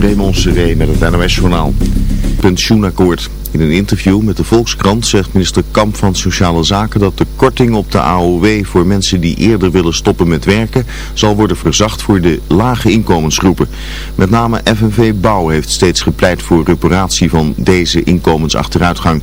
Raymond Seré met het NOS-journaal. Pensioenakkoord. In een interview met de Volkskrant zegt minister Kamp van Sociale Zaken dat de korting op de AOW voor mensen die eerder willen stoppen met werken zal worden verzacht voor de lage inkomensgroepen. Met name FNV Bouw heeft steeds gepleit voor reparatie van deze inkomensachteruitgang.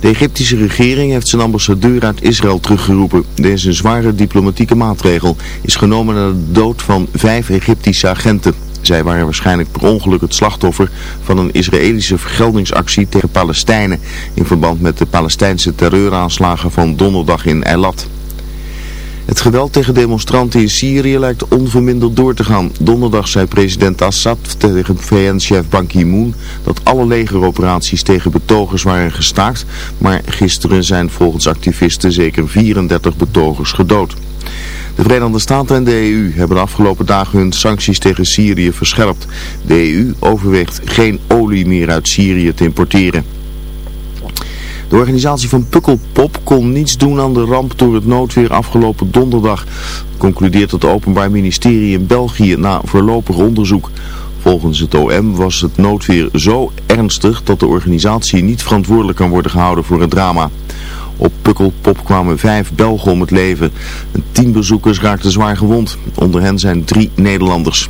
De Egyptische regering heeft zijn ambassadeur uit Israël teruggeroepen. Deze zware diplomatieke maatregel is genomen na de dood van vijf Egyptische agenten. Zij waren waarschijnlijk per ongeluk het slachtoffer van een Israëlische vergeldingsactie tegen Palestijnen in verband met de Palestijnse terreuraanslagen van donderdag in Eilat. Het geweld tegen demonstranten in Syrië lijkt onverminderd door te gaan. Donderdag zei president Assad tegen VN-chef Ban Ki-moon dat alle legeroperaties tegen betogers waren gestaakt. Maar gisteren zijn volgens activisten zeker 34 betogers gedood. De Verenigde Staten en de EU hebben de afgelopen dagen hun sancties tegen Syrië verscherpt. De EU overweegt geen olie meer uit Syrië te importeren. De organisatie van Pukkelpop kon niets doen aan de ramp door het noodweer afgelopen donderdag, concludeert het Openbaar Ministerie in België na voorlopig onderzoek. Volgens het OM was het noodweer zo ernstig dat de organisatie niet verantwoordelijk kan worden gehouden voor het drama. Op Pukkelpop kwamen vijf Belgen om het leven. tien bezoekers raakten zwaar gewond. Onder hen zijn drie Nederlanders.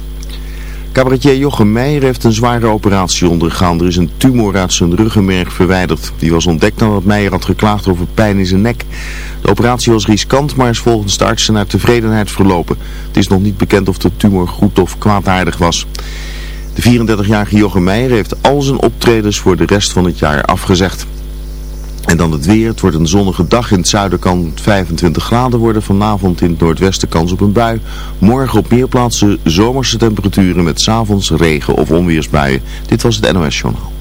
Cabaretier Jochem Meijer heeft een zware operatie ondergaan. Er is een tumor uit zijn ruggenmerg verwijderd. Die was ontdekt nadat Meijer had geklaagd over pijn in zijn nek. De operatie was riskant, maar is volgens de artsen naar tevredenheid verlopen. Het is nog niet bekend of de tumor goed of kwaadaardig was. De 34-jarige Jochem Meijer heeft al zijn optredens voor de rest van het jaar afgezegd. En dan het weer. Het wordt een zonnige dag. In het zuiden kan het 25 graden worden. Vanavond in het noordwesten kans op een bui. Morgen op meer plaatsen zomerse temperaturen met s'avonds regen of onweersbuien. Dit was het NOS Journaal.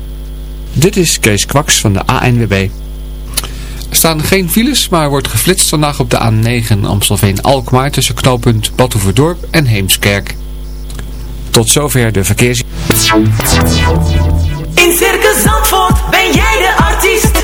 Dit is Kees Kwaks van de ANWB. Er staan geen files, maar wordt geflitst vandaag op de A9 Amstelveen-Alkmaar tussen knooppunt Batuverdorp en Heemskerk. Tot zover de verkeers... In Circus Zandvoort ben jij de artiest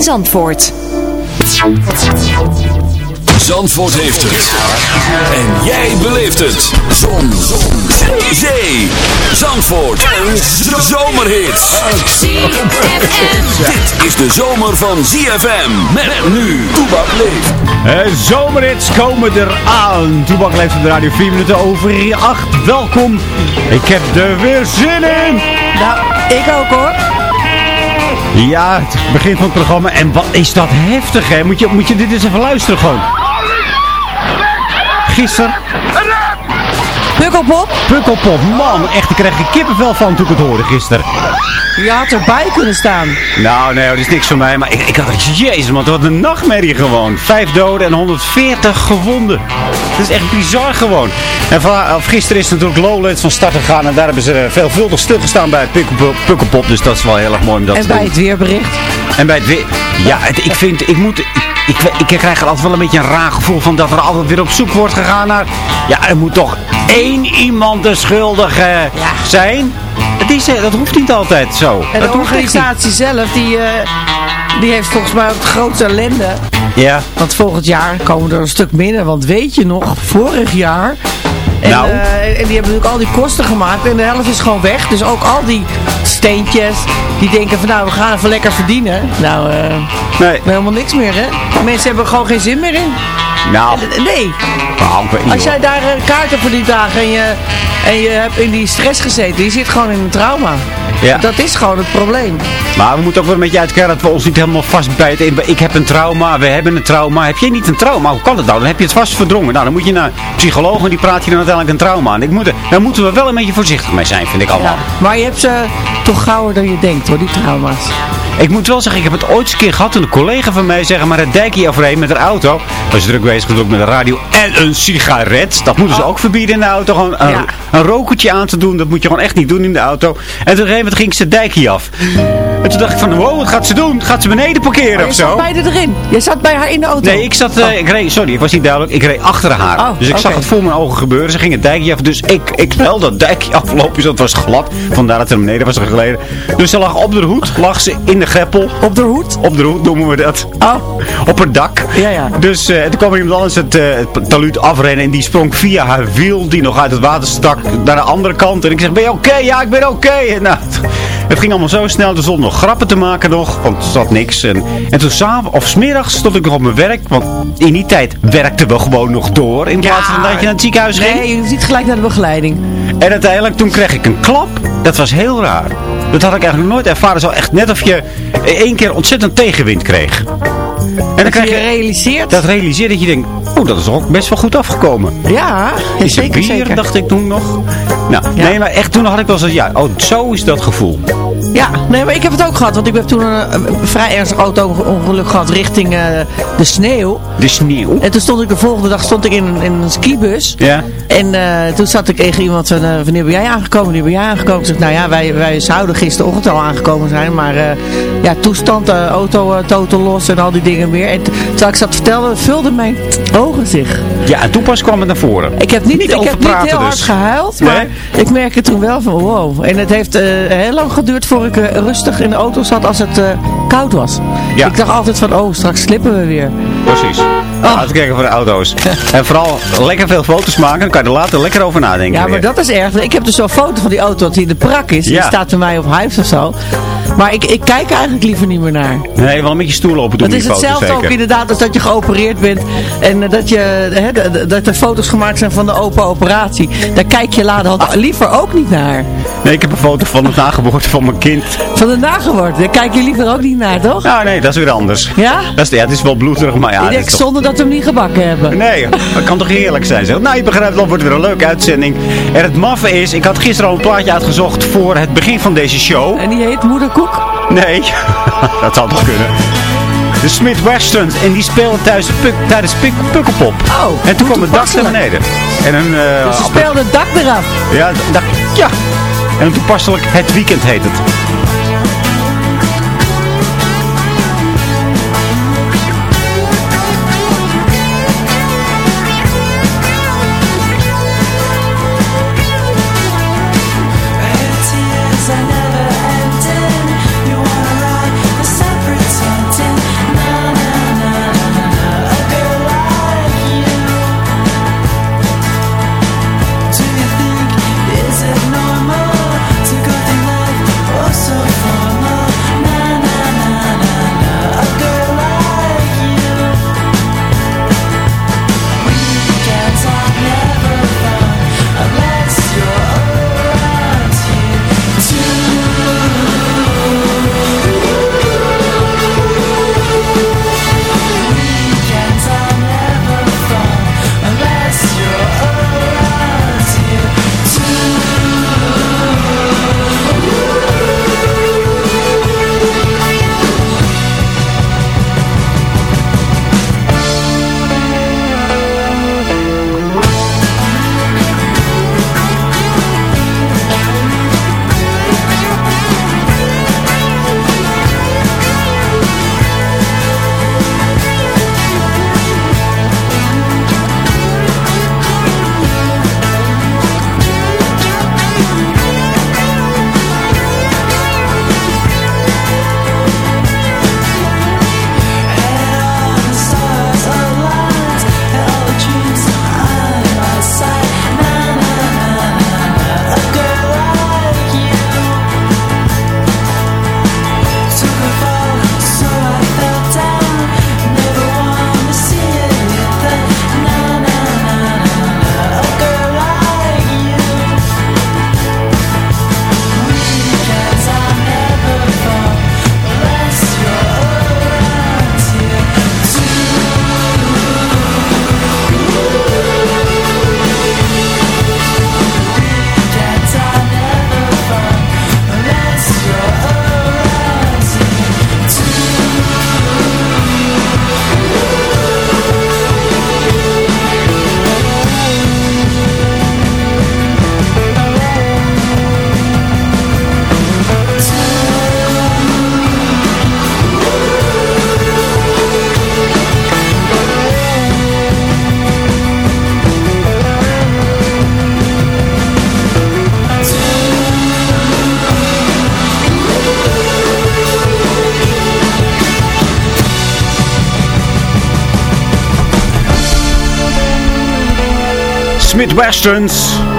Zandvoort. Zandvoort heeft het. En jij beleeft het. Zon. Zon. Zee. Zee. Zandvoort. Een zomerhit. Dit is de zomer van ZFM. Met nu. Toebak leeft. Uh, zomerhits komen eraan. Toebak leeft op de radio 4 minuten over 8. Welkom. Ik heb er weer zin in. Nou, ik ook hoor. Ja, het begin van het programma. En wat is dat heftig, hè? Moet je, moet je dit eens even luisteren gewoon. Gisteren... Pukkelpop? Pukkelpop, man. Echt, ik kreeg er kippenvel van toen ik het hoorde gisteren. Je had erbij kunnen staan. Nou, nee, dat is niks van mij. Maar ik, ik had het, jezus man, wat een nachtmerrie gewoon. Vijf doden en 140 gewonden. Het is echt bizar gewoon. En van, of gisteren is natuurlijk Lowlands van start gegaan. En daar hebben ze eh, veelvuldig stilgestaan bij het Pukkelpop. Dus dat is wel heel erg mooi om dat En te bij doen. het weerbericht. En bij het weer... Ja, het- ik vind... Ik moet... Ik, ik, ik krijg er altijd wel een beetje een raar gevoel van dat er altijd weer op zoek wordt gegaan naar... Ja, er moet toch één iemand de schuldige zijn? Het is, eh, dat hoeft niet altijd zo. En dat de organisatie zelf, die, eh, die heeft volgens mij ook het grootste ellende. Ja. Want volgend jaar komen er een stuk minder. Want weet je nog, vorig jaar... En, Nou. eh, en die hebben natuurlijk al die kosten gemaakt. En de helft is gewoon weg. Dus ook al die steentjes. Die denken van nou, we gaan even lekker verdienen. Nou, eh Nee. helemaal niks meer hè. Mensen hebben er gewoon geen zin meer in. Nou, Nee. Nou, ik weet niet Als jij daar eh, kaarten voor die dagen en je, en je hebt in die stress gezeten. Je zit gewoon in een trauma. Ja. Dat is gewoon het probleem. Maar we moeten ook wel een beetje uitkijken dat we ons niet helemaal vastbijten. Ik heb een trauma, we hebben een trauma. Heb jij niet een trauma? Hoe kan het nou? Dan heb je het vast verdrongen. Nou, dan moet je naar een psycholoog en die praat je dan uiteindelijk een trauma aan. Ik moet, er- daar moeten we wel een beetje voorzichtig mee zijn, vind ik allemaal. Ja. Maar je hebt ze toch gauwer dan je denkt hoor, die trauma's. Ik moet wel zeggen, ik heb het ooit eens een keer gehad toen een collega van mij zeg maar het dijkje overheen met haar auto. Was druk bezig met de radio en een sigaret. Dat moeten ze ook verbieden in de auto. Gewoon een, Oh. Ja. een rokertje aan te doen, dat moet je gewoon echt niet doen in de auto. En toen op een gegeven moment ging ze dijkje af. En toen dacht ik van, wow, wat gaat ze doen? Gaat ze beneden parkeren Maar of je zo? zat beide erin. Je zat bij haar in de auto. Nee, ik zat, eh, ik reed, sorry, ik was niet duidelijk. Ik reed achter haar. Oh, dus ik zag het voor mijn ogen gebeuren. Ze ging het dijkje af. Dus ik, ik wel dat dijkje aflopen. Dus dat was glad. Vandaar dat ze naar beneden was geleden. Dus ze lag op de hoed. Lag ze in de greppel. Op de hoed? Op de hoed noemen we dat. Oh. Op het dak. Ja, ja. Dus eh, toen kwam er iemand anders het, eh, het taluut afrennen. En die sprong via haar wiel. Die nog uit het water stak. Naar de andere kant. En ik zeg, ben je oké? Ja, ik ben oké. En Nou, het- ging allemaal zo snel. Er stond nog grappen te maken nog. Want er zat niks. En, en toen s'avonds of smiddags stond ik nog op mijn werk. Want in die tijd werkten we gewoon nog door. In plaats van dat je naar het ziekenhuis ging. Nee, je niet gelijk naar de begeleiding. En uiteindelijk toen kreeg ik een klap. Dat was heel raar. Dat had ik eigenlijk nooit ervaren. Zo echt net of je één keer ontzettend tegenwind kreeg. En dan Dat krijg je je realiseert. dat realiseer dat je denkt, oh dat is ook best wel goed afgekomen. Ja, Is er zeker, bier, zeker. dacht ik toen nog. Nou, Ja. nee, maar echt toen had ik wel zo, ja, oh zo is dat gevoel. Ja, nee, maar ik heb het ook gehad. Want ik heb toen een, een vrij ernstig auto-ongeluk gehad richting eh, de sneeuw. De sneeuw. En toen stond ik de volgende dag stond ik in, een- in een skibus. Ja. En eh, toen zat ik tegen iemand van, eh, wanneer ben jij aangekomen? Wanneer ben jij aangekomen? Ik zeg, nou ja, wij, wij zouden gisterochtend al aangekomen zijn. Maar ja, toestand, auto totaal los en al die dingen meer. En terwijl ik zat te vertellen, vulden mijn zich. Ja, en toen pas kwam het naar voren. Ik heb niet, Niet ik heb niet heel hard dus. gehuild, Nee? maar ik merkte toen wel van wow. En het heeft eh, heel lang geduurd voor ik eh, rustig in de auto zat als het eh, koud was. Ja. Ik dacht altijd van oh, straks slippen we weer. Precies. Oh. Laten we kijken voor de auto's. en vooral lekker veel foto's maken, dan kan je er later lekker over nadenken. Ja, maar weer. dat is erg. Ik heb dus zo'n foto van die auto dat die in de prak is. Die Ja. staat bij mij op huis of zo. Maar ik, ik kijk eigenlijk liever niet meer naar. Nee, wel een beetje stoel open doen Het is foto's hetzelfde ook inderdaad als dat je geopereerd bent. En eh, dat, je, de- dat er foto's gemaakt zijn van de open operatie. Daar kijk je later liever ook niet naar. Nee, ik heb een foto van het nageboorte van mijn kind. Van de nageboorte. Daar kijk je liever ook niet naar, toch? Nou nee, dat is weer anders. Ja? Dat is, ja, het is wel bloederig, maar ja. ik denk zonder dat we hem niet gebakken hebben. Nee, dat kan toch heerlijk zijn. Zeg. Nou, je begrijpt wel, wordt weer een leuke uitzending. En het maffe is, ik had gisteren al een plaatje uitgezocht voor het begin van deze show. En die heet Moederkoek? Nee, dat zou toch kunnen. De Smith Westerns. En die speelden thuis Puk, tijdens Puk, Pukkelpop. Oh, en toen kwam het dak naar beneden. En een... eh, Dus ze appel- speelde het dak eraf. Ja, dak, ja. En een toepasselijk Het Weekend heet het. Smith Westerns.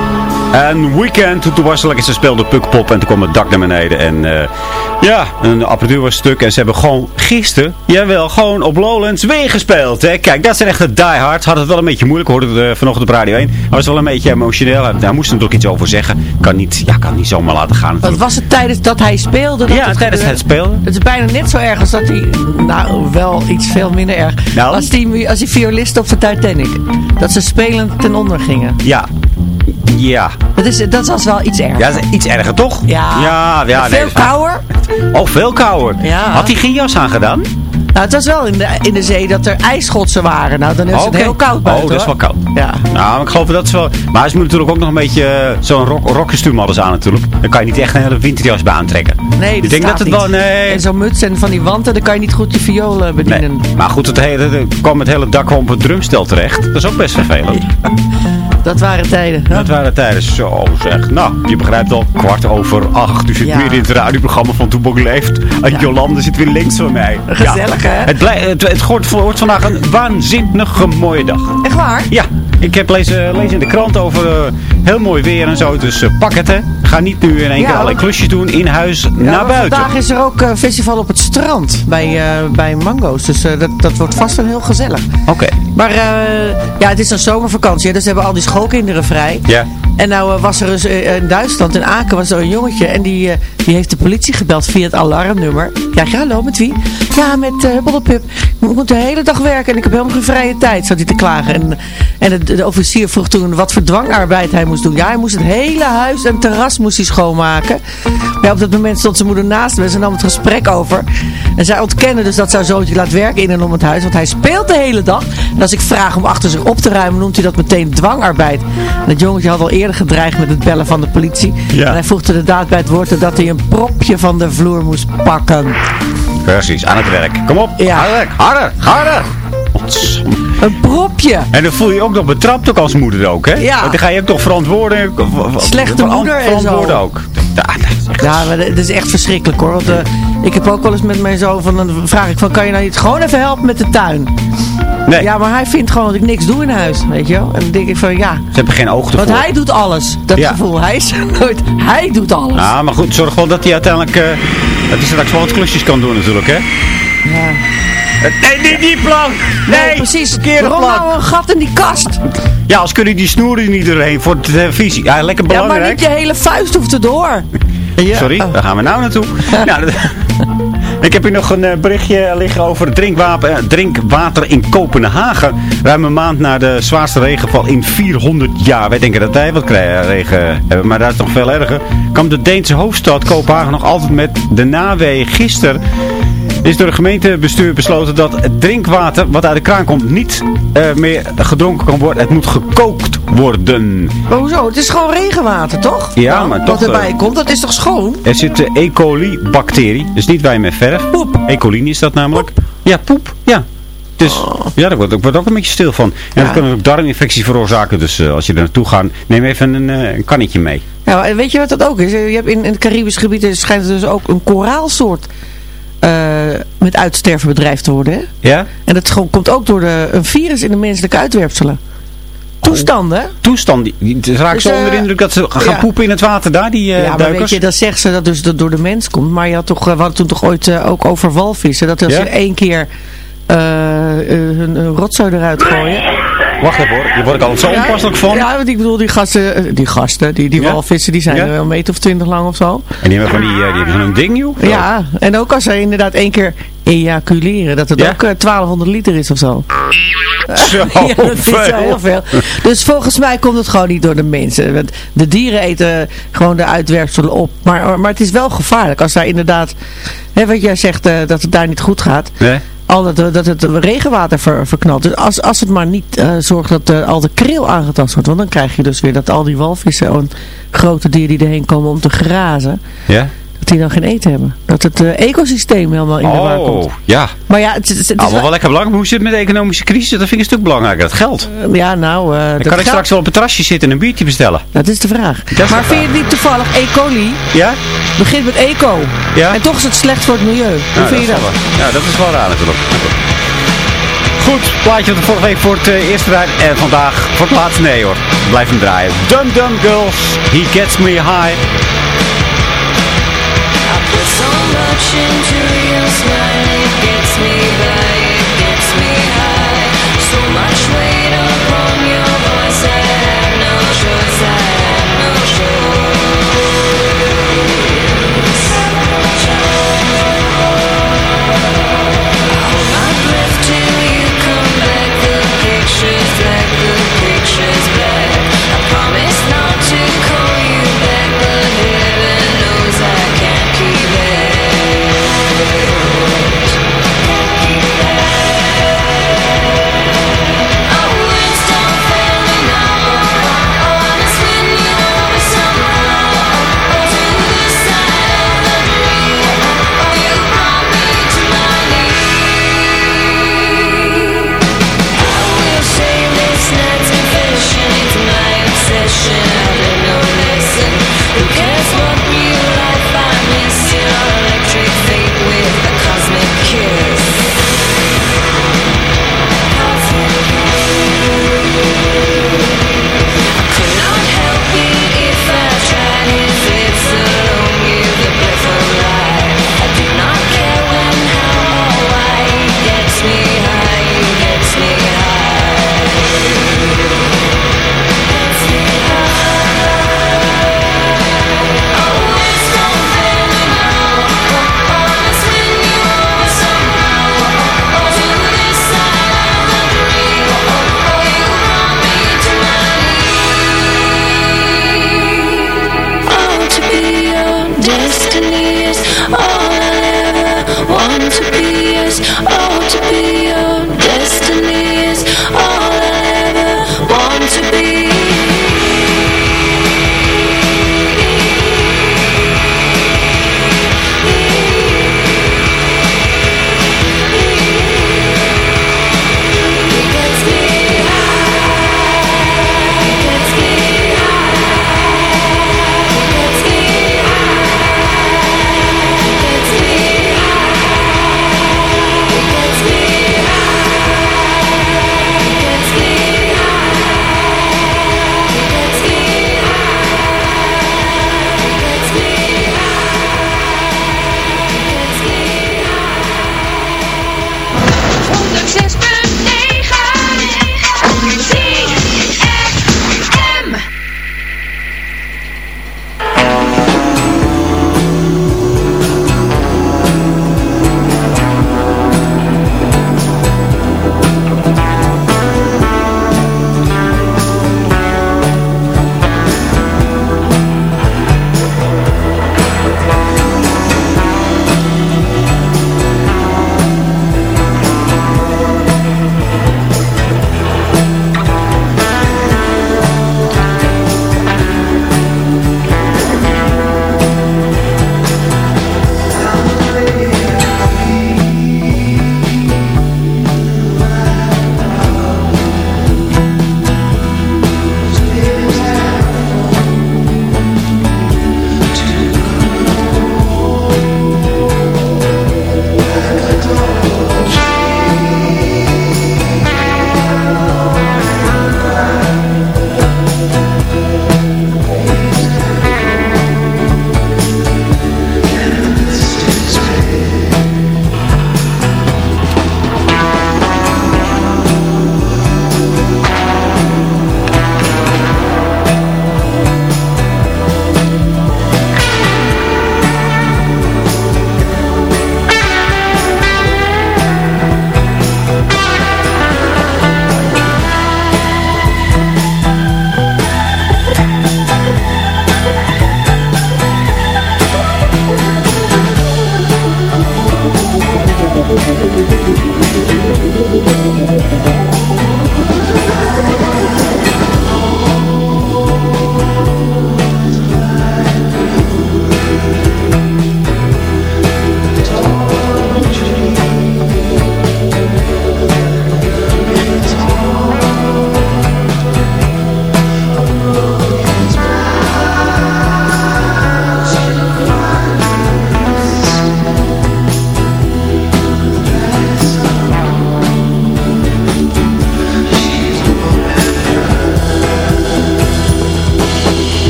En Weekend, toen was het lekker, ze speelden Pukpop en toen kwam het dak naar beneden. En eh, ja, een apparatuur was stuk en ze hebben gewoon gisteren, jawel, gewoon op Lowlands weer gespeeld. Hè. Kijk, dat zijn echt de diehards. Had het wel een beetje moeilijk, hoorde het uh, vanochtend op Radio 1. Hij was wel een beetje emotioneel, hij, hij moest er natuurlijk iets over zeggen. Kan niet, ja, kan niet zomaar laten gaan Wat was het tijdens dat hij speelde? Dat Ja, het tijdens het spelen. Het is bijna net zo erg als dat hij, nou wel iets veel minder erg, Nou? als, die, als die violist op de Titanic. Dat ze spelend ten onder gingen. Ja, ja. Dat is, dat was wel iets erg. Ja, dat is iets erger toch? Ja. Ja, ja veel nee, dat- kouder. Oh, veel kouder. Ja. Had hij geen jas aangedaan? Nou, het was wel in de, in de zee dat er ijsschotsen waren. Nou, dan is het heel koud buiten. Oh, dat is wel hoor. koud. Ja. Nou, ik geloof dat is wel... Maar ze moeten natuurlijk ook nog een beetje eh, zo'n hadden ze aan natuurlijk. Dan kan je niet echt een hele winterjas bij aantrekken. Nee, Ik denk dat het wel... Nee, En zo'n muts en van die wanten, dan kan je niet goed je viool eh, nee. bedienen. Maar goed, het hele, kwam het hele dak op het drumstel terecht. Dat is ook best vervelend. Dat waren tijden. hè? Dat waren tijden zo zeg. Nou, je begrijpt al, kwart over acht. U zit Ja. weer in het radioprogramma van Toebok Leeft. En Jolande zit weer links van mij. Gezellig, Ja. hè? Het, blij, het, het wordt, wordt vandaag een waanzinnige mooie dag. Echt waar? Ja, ik heb lezen, lezen in de krant over eh, heel mooi weer en zo. Dus eh, pak het, hè. Ga niet nu in één Ja, keer want- klusjes doen in huis Ja, naar buiten. Vandaag is er ook een festival op het strand bij, eh, bij Mango's. Dus eh, dat, dat wordt vast wel heel gezellig. Oké. Maar eh, ja, het is een zomervakantie. Dus hebben al die schoolkinderen vrij. Ja. En nou eh, was er dus eh, in Duitsland, in Aken, was er een jongetje. En die, eh, die heeft de politie gebeld via het alarmnummer. Ja, ja hallo, met wie? Ja, met uh, Huppeldepup. Ik moet de hele dag werken en ik heb helemaal geen vrije tijd, zat hij te klagen. En, en de, de officier vroeg toen wat voor dwangarbeid hij moest doen. Ja, hij moest het hele huis en terras moest hij schoonmaken. Maar ja, op dat moment stond zijn moeder naast me en ze nam het gesprek over. En zij ontkende dus dat zijn zoontje laat werken in en om het huis. Want hij speelt de hele dag. En als ik vraag om achter zich op te ruimen, noemt hij dat meteen dwangarbeid. En het jongetje had al eerder gedreigd met het bellen van de politie. Ja. En hij voegde de daad bij het woord dat hij een propje van de vloer moest pakken. Precies, aan het werk. Kom op, Ja. harder werk. Harder, harder. Een propje! En dan voel je je ook nog betrapt ook als moeder ook, hè? Ja. Want dan ga je ook toch verantwoorden. Slechte moeder en zo. Ook. Ja, dat is echt- Ja, maar dat is echt verschrikkelijk hoor. Want eh, ik heb ook wel eens met mijn zoon van, dan vraag ik van, kan je nou niet gewoon even helpen met de tuin? Nee, Ja, maar hij vindt gewoon dat ik niks doe in huis, weet je wel. En dan denk ik van, ja, ze hebben geen oog ervoor. want hij doet alles. Dat Ja. gevoel, hij is nooit, hij doet alles. Nou, maar goed, zorg wel dat hij uiteindelijk... eh dat hij straks wel wat klusjes kan doen natuurlijk, hè? Ja. Nee, niet die plank! Nee, precies. verkeerde Waarom plank. nou een gat in die kast? Ja, als kunnen die snoeren niet doorheen voor de televisie. Ja, lekker Ja, maar belangrijk. niet je hele vuist hoeft erdoor. Ja. Sorry, Oh. daar gaan we nou naartoe. nou, ik heb hier nog een eh, berichtje liggen over drinkwater, eh, drinkwater in Kopenhagen. Ruim een maand na de zwaarste regenval in 400 jaar. Wij denken dat wij wat regen hebben, maar dat is nog veel erger. Kwam de Deense hoofdstad Kopenhagen nog altijd met de nawee. Gisteren is door het gemeentebestuur besloten dat het drinkwater wat uit de kraan komt niet eh, meer gedronken kan worden. Het moet gekookt worden. Maar hoezo? Het is gewoon regenwater, toch? Ja, Dan, maar Wat toch, erbij eh, komt, dat is toch schoon? Er zit de E. coli-bacterie. Dus niet wij met verf. Poep. E. coli is dat namelijk. Ja, poep. Ja. Dus ja, daar word ik word ook een beetje stil van. En Ja. dat kan ook darminfecties veroorzaken. Dus eh, als je er naartoe gaat, neem even een, eh, een kannetje mee. Ja, maar weet je wat dat ook is? Je hebt in, in het Caribisch gebied schijnt er dus ook een koraalsoort eh, met uitsterven bedreigd te worden. Hè? Ja? En dat gewoon- komt ook door de, een virus in de menselijke uitwerpselen. Toestanden, hè? Toestand. Die, die, het raakt Dus, zo eh, onder de indruk dat ze gaan ja. poepen in het water daar, die eh ja, maar duikers. weet je, dan zegt ze dat dus dat door de mens komt. Maar je had toch, eh, we hadden toen toch ooit eh, ook over walvissen. Dat als Ja? ze één keer eh, eh, hun, hun rotzooi eruit gooien. Wacht even hoor, hier word ik al zo onpasselijk van. Ja, want ik bedoel, die gasten, eh, die gasten, die, die walvissen, die zijn er wel een meter of twintig lang of zo. En die hebben van die, eh, die hebben zo'n ding, joh. Ja, en ook als ze inderdaad één keer ejaculeren, dat het Ja? ook eh, 1200 liter is of zo. Zo ja, dat is wel veel. heel veel. Dus volgens mij komt het gewoon niet door de mensen. Want de dieren eten gewoon de uitwerpselen op. Maar, maar het is wel gevaarlijk als daar inderdaad, hè, wat jij zegt, eh, dat het daar niet goed gaat. Nee? Al dat, dat het regenwater ver, verknalt. Dus als, als het maar niet eh, zorgt dat eh, al de kreel aangetast wordt. Want dan krijg je dus weer dat al die walvissen en grote dieren die erheen komen om te grazen. Ja? Dat die dan geen eten hebben. Dat het eh, ecosysteem helemaal in de war komt. Oh, ja. Maar ja, het, is- het is Allemaal wel- wel lekker belangrijk. Hoe zit het met de economische crisis? Dat vind ik een stuk belangrijker. Dat geld. ja, nou, eh, Dan dat, kan ik straks wel op het terrasje zitten en een biertje bestellen. dat is de vraag. is maar de vind je het niet toevallig E. coli? Ja? Begint met eco. Ja? En toch is het slecht voor het milieu. Hoe Ja, vind je dat? wel. Ja, dat is wel raar natuurlijk. Goed, plaatje van de vorige week voor het eh, eerste draai. En vandaag voor het laatste. Nee hoor, blijf hem draaien. Dum Dum Girls, He Gets Me High. So much into your smile, it gets me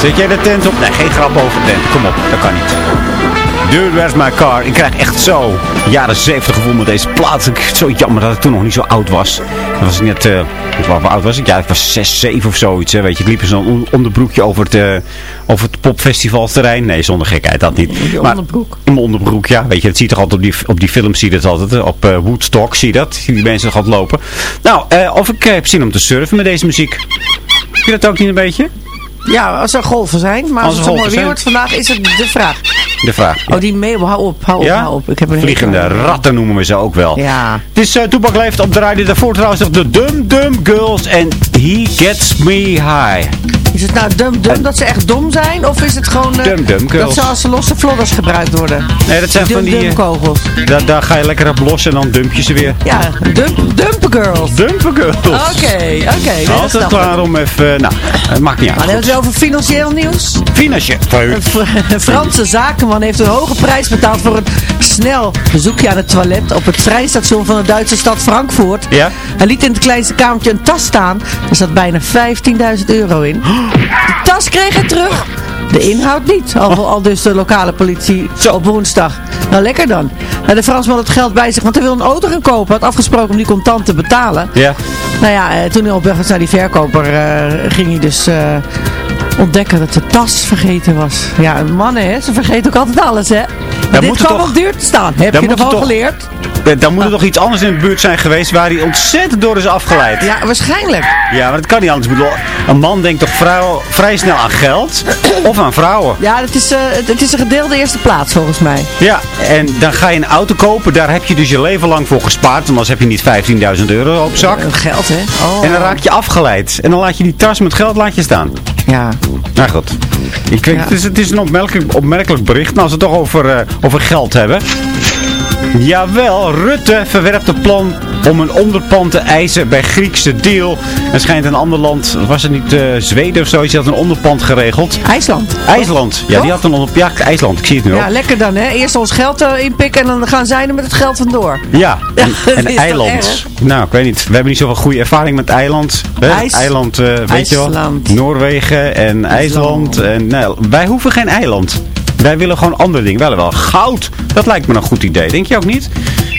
Zet jij de tent op? Nee, geen grap over de tent. Kom op, dat kan niet. Dude, where's my car? Ik krijg echt zo jaren 70 gevoel met deze plaat. Ik, zo jammer dat ik toen nog niet zo oud was. Dan was ik net, eh hoe oud was ik? Ja, ik was 6, 7 of zoiets. Hè. Weet je, ik liep in zo'n on- onderbroekje over het, eh, over het popfestivalterrein. Nee, zonder gekheid, dat niet. Maar- onderbroek? In mijn onderbroek, ja. Weet je, dat zie je toch altijd op die, op die films, zie je dat altijd. Op eh, Woodstock zie je dat. Zie die mensen gaan lopen. Nou, of ik heb zin om te surfen met deze muziek. Vind je dat ook niet een beetje? Ja, als er golven zijn. Maar Als als, het zo mooi weer wordt vandaag, is het de vraag. De vraag. Oh, die mee, hou op, hou op, Ja? hou op. Ik heb een Vliegende ratten noemen we ze ook wel. Ja. Het is uh, Toepak leeft op de radio. Daarvoor trouwens nog de Dum Dum Girls en He Gets Me High. Is het nou dum dum dat ze echt dom zijn? Of is het gewoon eh, Dum Dum dat ze als losse vlodders gebruikt worden? Nee, dat zijn Dum van die... eh, kogels. daar, daar ga je lekker op los en dan dump je ze weer. Ja, dump, dump girls. Dumpen girls. Oké, oké. nee, Altijd klaar om even... eh, nou, het maakt niet Maar uit. hebben we het over financieel nieuws. Financieel. Een Franse zakenman heeft een hoge prijs betaald voor een snel bezoekje aan het toilet op het treinstation van de Duitse stad Frankfurt. Ja? Hij liet in het kleinste kamertje een tas staan. Er zat bijna 15.000 euro in. De tas kreeg hij terug. De inhoud niet, al, al dus de lokale politie op woensdag. Nou, lekker dan. Nou, de Fransman had het geld bij zich, want hij wil een auto gaan kopen. Had afgesproken om die contant te betalen. Ja. Nou ja, eh, toen hij op weg was naar die verkoper, eh, ging hij dus eh, ontdekken dat de tas vergeten was. Ja, mannen, hè, ze vergeten ook altijd alles, hè. Maar dit kwam toch- op duur te staan. Heb je er ervan toch- geleerd? Eh, Dan moet er toch iets anders in de buurt zijn geweest waar hij ontzettend door is afgeleid. Ja, waarschijnlijk. Ja, maar dat kan niet anders. Een man denkt toch vrouw, vrij snel aan geld of aan vrouwen. Ja, het is, eh, het, het is een gedeelde eerste plaats, volgens mij. Ja, en dan ga je een auto kopen. Daar heb je dus je leven lang voor gespaard. Anders heb je niet 15.000 euro op zak. Eh, geld, hè. Oh. En dan raak je afgeleid. En dan laat je die tas met geld laat je staan. Ja. Nou goed. Ik, weet- Ja. het, is, het is een opmerkelijk, opmerkelijk bericht. Maar als we het toch over, eh, over geld hebben. Jawel, Rutte verwerpt het plan om een onderpand te eisen bij Griekse deal. Er schijnt een ander land, was het niet eh, Zweden of zoiets, die had een onderpand geregeld. IJsland. IJsland, ja, die had een onder, ja, IJsland, ik zie het nu Ja, ook. lekker dan, hè. Eerst ons geld eh, inpikken en dan gaan zij er met het geld vandoor. Ja, en, en eiland. Nou, ik weet niet. We hebben niet zoveel goede ervaring met eiland. Hè? IJs- Eiland, eh, weet je wel. IJsland. Noorwegen en IJsland. En, nou, wij hoeven geen eiland. Wij willen gewoon andere dingen. Wel wel goud. Dat lijkt me een goed idee. Denk je ook niet?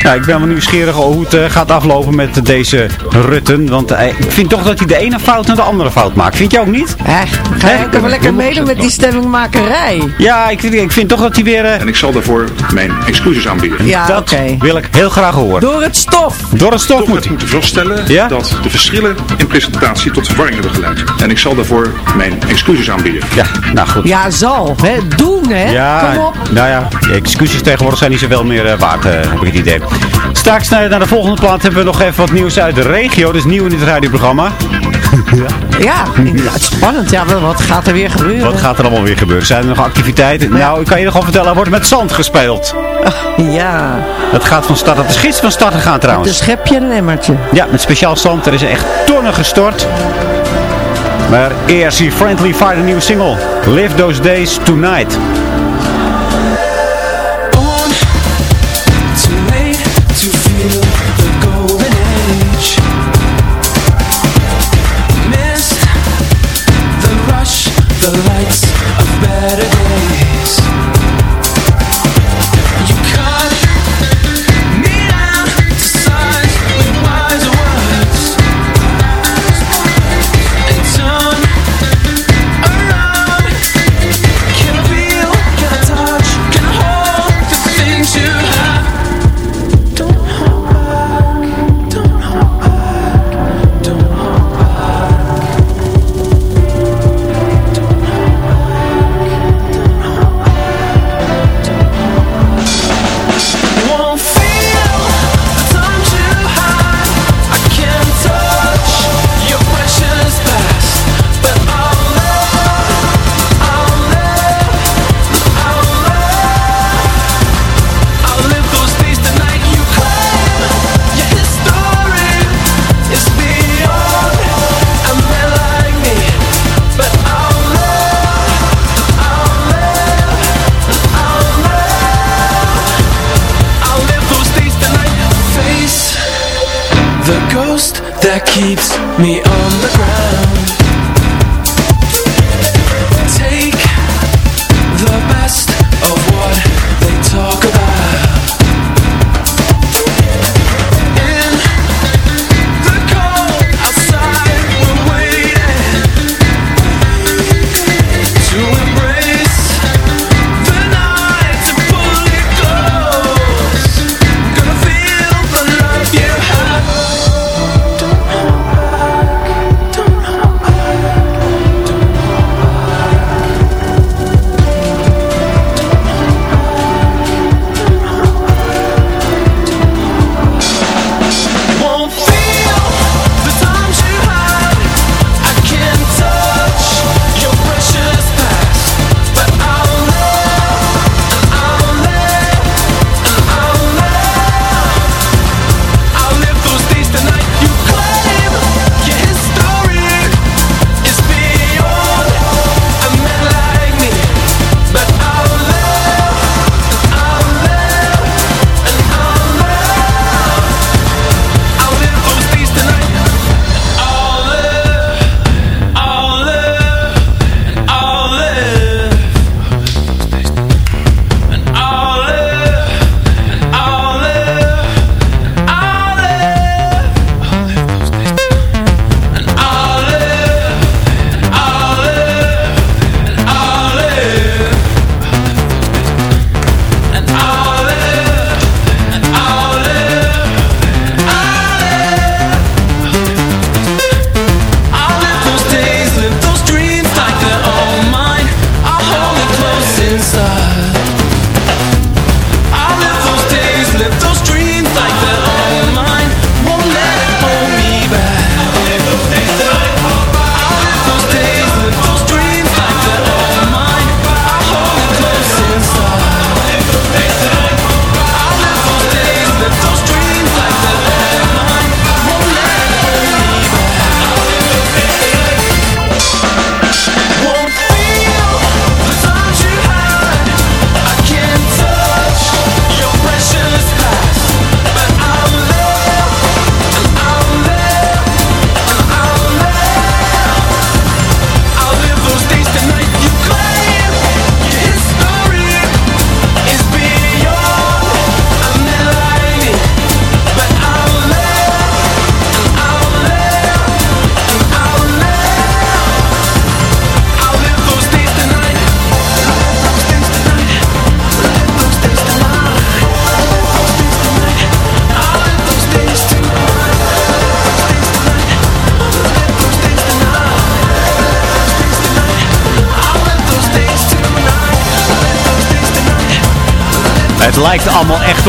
Nou, ik ben wel nieuwsgierig hoe het eh, gaat aflopen met deze Rutten. Want hij- ik vind toch dat hij de ene fout naar de andere fout maakt. Vind je ook niet? Hè? Ga Hè? je ook even lekker meedoen met die stemmingmakerij? Ja, ik vind, ik vind toch dat hij weer... eh, En ik zal daarvoor mijn excuses aanbieden. Ja, dat oké. wil ik heel graag horen. Door het stof. Door een stof Toch moet moet hij. moeten vaststellen Ja? dat de verschillen in presentatie tot verwarring hebben geleid. En ik zal daarvoor mijn excuses aanbieden. Ja, nou goed. Ja, zal. Hè? Doen, hè. Ja, Kom op. nou ja, de excuses tegenwoordig zijn niet zoveel meer eh, waard, eh, heb ik het idee. Straks naar, de volgende plaat hebben we nog even wat nieuws uit de regio. Is nieuw in dit radioprogramma. Ja, inderdaad. Spannend. Ja, wat gaat er weer gebeuren? Wat gaat er allemaal weer gebeuren? Zijn er nog activiteiten? Nou, ik kan je nog wel vertellen, er wordt met zand gespeeld. Ja, Het gaat van start. Het is gisteren van start gegaan een trouwens. schepje en een emmertje. Ja, met speciaal zand. Er is echt tonnen gestort. Maar die Friendly Fire, de nieuwe single. Live Those Days Tonight. Ghost that keeps me on the ground.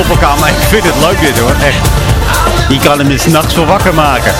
Allemaal echt op elkaar, maar ik vind het leuk dit hoor. Echt. Je kan hem dus nachts voor wakker maken.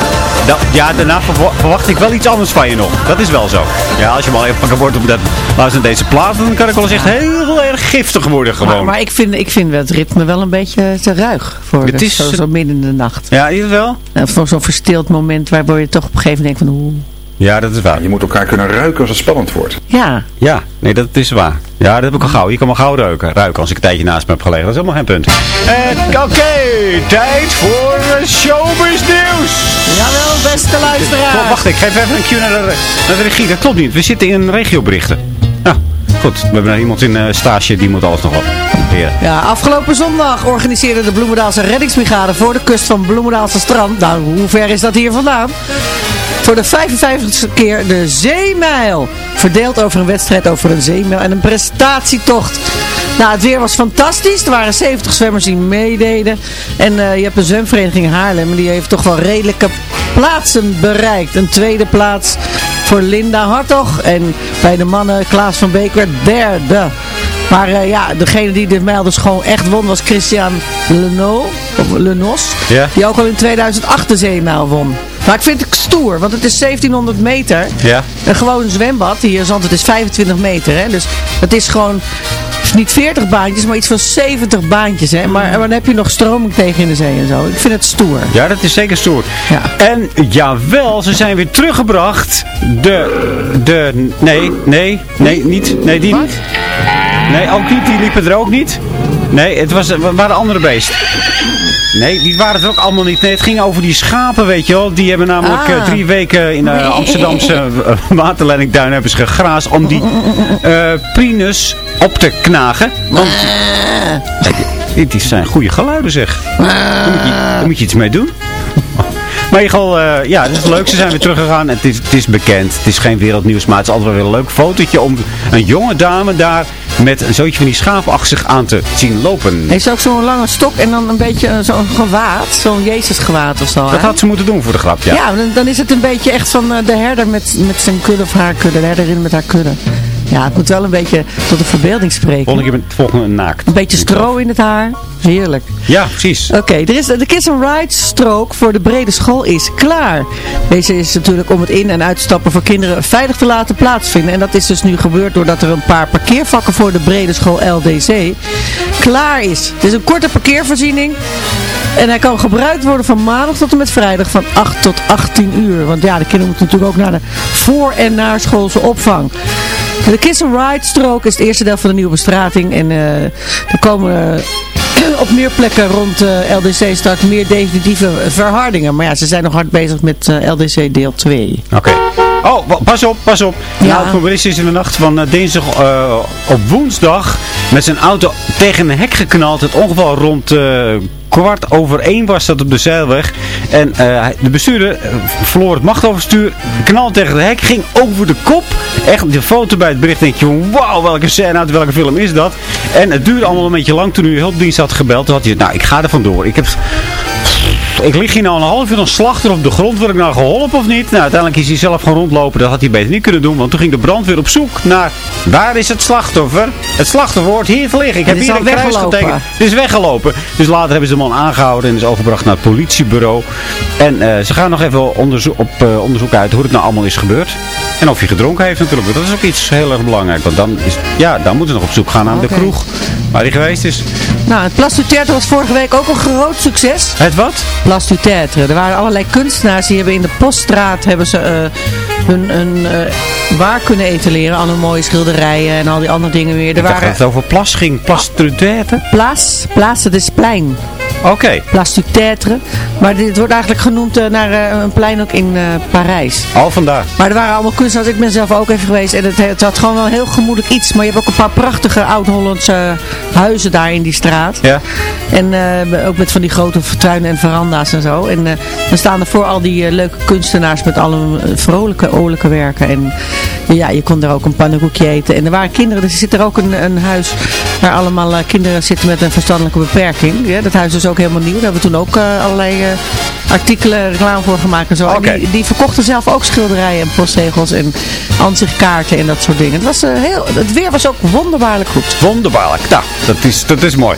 Da- ja, daarna verwa- verwacht ik wel iets anders van je nog. Dat is wel zo. Ja, als je maar even wakker wordt op dat, luister deze plaat, dan kan ik wel eens echt heel erg giftig worden gewoon. Maar, maar ik, vind, ik vind het ritme wel een beetje te ruig. Voor Het de- is- zo, zo midden in de nacht. Ja, is het wel? En voor zo'n verstild moment waardoor je toch op een gegeven moment denkt van oeh. Ja, dat is waar. Je moet elkaar kunnen ruiken als het spannend wordt. Ja, Ja, nee, dat is waar. Ja, dat heb ik al gauw. Je kan me gauw ruiken, ruiken als ik een tijdje naast me heb gelegen. Dat is helemaal geen punt. En oké, tijd voor showbiz nieuws. jawel beste luisteraar. Wacht, wacht, ik geef even een cue naar de, naar de regie. Dat klopt niet. We zitten in regioberichten. Ja, goed. We hebben nou iemand in eh stage die moet alles nog op. Heren. Ja, afgelopen zondag organiseerde de Bloemendaalse reddingsbrigade voor de kust van Bloemendaalse strand. Nou, hoe ver is dat hier vandaan? Voor de 55ste keer de Zeemijl. Verdeeld over een wedstrijd over een zeemijl en een prestatietocht. Nou, het weer was fantastisch. Er waren 70 zwemmers die meededen. En eh, je hebt een zwemvereniging Haarlem. Die heeft toch wel redelijke plaatsen bereikt. Een tweede plaats voor Linda Hartog. En bij de mannen Klaas van Beek werd derde. Maar eh, ja, degene die de mijl dus gewoon echt won was Christian Leno, of Lenos. Ja. Die ook al in 2008 de zeemijl won. Maar ik vind het stoer, want het is 1700 meter. Ja. Een gewoon zwembad, hier in Zandvoort is 25 meter. Hè? Dus het is gewoon niet 40 baantjes, maar iets van 70 baantjes. Hè? Maar, maar dan heb je nog stroming tegen in de zee en zo. Ik vind het stoer. Ja, dat is zeker stoer. Ja. En jawel, ze zijn weer teruggebracht. De, de, nee, nee, nee, niet, nee, die niet. Nee, ook niet, die liepen er ook niet. Nee, het was, waren andere beesten. Nee, die waren het ook allemaal niet. Nee, het ging over die schapen, weet je wel. Die hebben namelijk Ah. eh, drie weken in de Amsterdamse eh, waterleidingduin hebben ze gegraasd om die eh Prinus op te knagen. Want, Kijk, dit dit zijn goede geluiden zeg. Daar moet je, daar moet je iets mee doen. Maar eh, ja, het is leuk. Ze zijn weer teruggegaan. Het is, het is bekend. Het is geen wereldnieuws, maar het is altijd wel weer een leuk fotootje om een jonge dame daar met een zootje van die zich aan te zien lopen. Heeft ze ook zo'n lange stok en dan een beetje zo'n gewaad. Zo'n Jezusgewaad of zo. Dat hè? had ze moeten doen voor de grap, ja. Ja, dan, dan is het een beetje echt van eh, de herder met, met zijn kudde of haar kudde. De herderin met haar kudde. Ja, het moet wel een beetje tot de verbeelding spreken. Volgende keer volgende naakt. Een beetje stro in het haar. Heerlijk. Ja, precies. Oké, er is de Kids and Rides strook voor de brede school is klaar. Deze is natuurlijk om het in- en uitstappen voor kinderen veilig te laten plaatsvinden. En dat is dus nu gebeurd doordat er een paar parkeervakken voor de brede school LDC klaar is. Het is een korte parkeervoorziening. En hij kan gebruikt worden van maandag tot en met vrijdag van 8 tot 18 uur. Want ja, de kinderen moeten natuurlijk ook naar de voor- en naschoolse opvang. De Kiss Ride strook is het eerste deel van de nieuwe bestrating. En eh, er komen op meer plekken rond eh, LDC straks meer definitieve verhardingen. Maar ja, ze zijn nog hard bezig met eh, LDC deel 2. Oké. Oh, pas op, pas op. Ja. automobilist is in de nacht van eh, dinsdag eh, op woensdag met zijn auto tegen een hek geknald. Het ongeval rond eh, kwart over één was dat op de zeilweg. En de bestuurder verloor het machtoverstuur, knalde tegen het hek, ging over de kop. Echt, de foto bij het bericht denk je wauw, welke scène uit welke film is dat? En het duurde allemaal een beetje lang toen u de hulpdienst had gebeld. Toen had hij, nou ik ga er vandoor. Ik heb ik lig hier nou een half uur een slachter op de grond. Word ik nou geholpen of niet? Nou, uiteindelijk is hij zelf gaan rondlopen. Dat had hij beter niet kunnen doen. Want toen ging de brandweer op zoek naar... Waar is het slachtoffer? Het slachtoffer wordt hier liggen. Ik heb hier een kruis getekend. Het is weggelopen. Dus later hebben ze de man aangehouden en is overgebracht naar het politiebureau. En eh, ze gaan nog even onderzo op eh, onderzoek uit hoe het nou allemaal is gebeurd. En of hij gedronken heeft natuurlijk. Dat is ook iets heel erg belangrijk. Want dan, is, ja, dan moeten ze nog op zoek gaan naar de kroeg waar hij geweest is. Nou, het Theatre was vorige week ook een groot succes. Het wat? Place du Theatre. Er waren allerlei kunstenaars die hebben in de Poststraat hebben ze, eh, hun, hun eh, waar kunnen etaleren. Alle mooie schilderijen en al die andere dingen meer. Er Ik waren dat het over plas ging. Plas Trudette. Place, Place, dat is plein. Oké. Place du Theatre. Maar dit wordt eigenlijk genoemd eh, naar eh, een plein ook in eh, Parijs. Al vandaar. Maar er waren allemaal kunstenaars. Ik ben zelf ook even geweest. En het, het had gewoon wel een heel gemoedelijk iets. Maar je hebt ook een paar prachtige oud-Hollandse huizen daar in die straat. Ja. En ook met van die grote tuinen en veranda's en zo. En eh, dan staan er voor al die leuke kunstenaars met alle vrolijke, oorlijke werken. En ja, je kon er ook een pannenkoekje eten. En er waren kinderen, dus er zit er ook een, een huis waar allemaal eh, kinderen zitten met een verstandelijke beperking. Ja, dat huis is ook helemaal nieuw. Daar hebben we toen ook eh, allerlei eh, artikelen, reclame voor gemaakt en zo. En die, die verkochten zelf ook schilderijen en postzegels en ansichtkaarten en dat soort dingen. Het, was, eh, heel, het weer was ook wonderbaarlijk goed. Wonderbaarlijk. Nou, dat is, dat is mooi.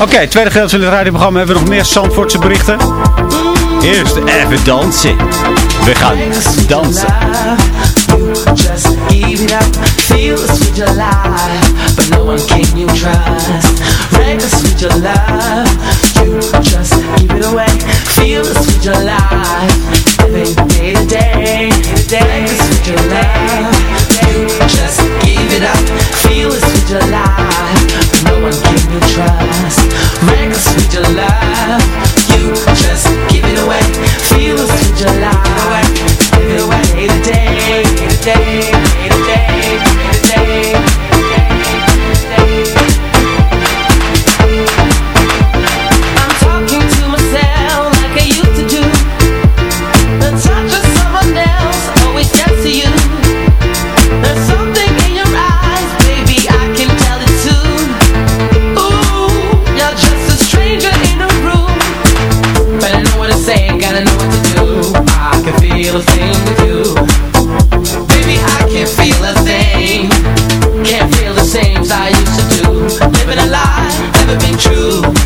Oké, tweede gedeelte van het radioprogramma hebben we nog meer Zandvoortse berichten. Eerst even dansen. We gaan dansen. Can you trust. The sweet your you just give it away, feel the sweet your life, to day, the sweet your you just give it up, feel the sweet your no one can you trust. The sweet your you just true.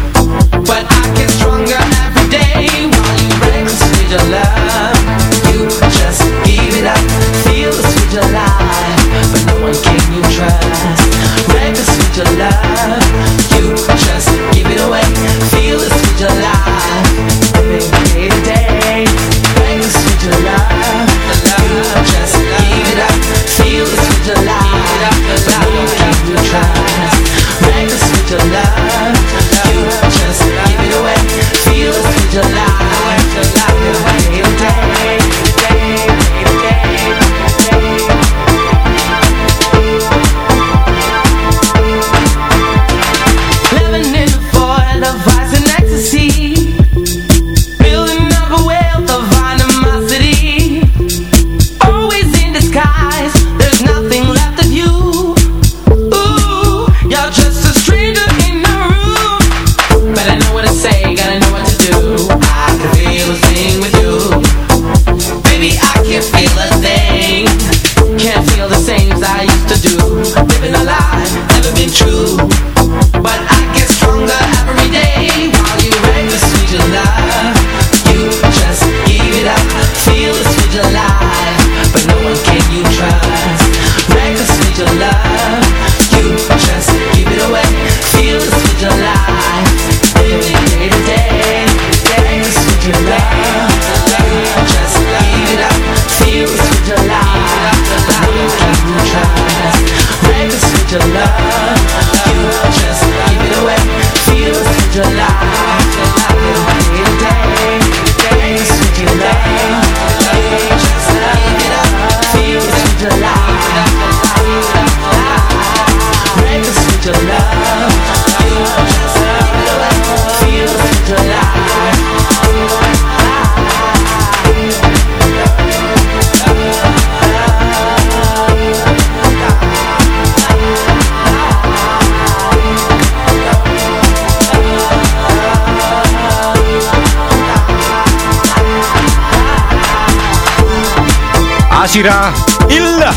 Azira Illa.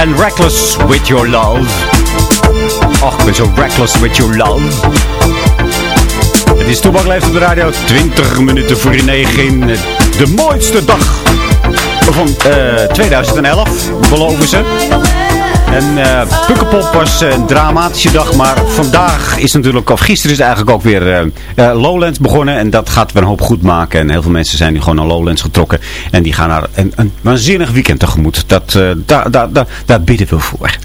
En Reckless With Your Love. Och, ik ben zo reckless with your love. Het is Toebak leeft op de radio. 20 minuten voor 9 in eh, de mooiste dag van eh, 2011, beloven ze. En eh Pukkelpop was eh, een dramatische dag, maar vandaag is natuurlijk, of gisteren is eigenlijk ook weer eh, Lowlands begonnen. En dat gaat weer een hoop goed maken. En heel veel mensen zijn nu gewoon naar Lowlands getrokken. En die gaan naar een, een waanzinnig weekend tegemoet. Dat, daar, daar, daar, daar bidden we voor.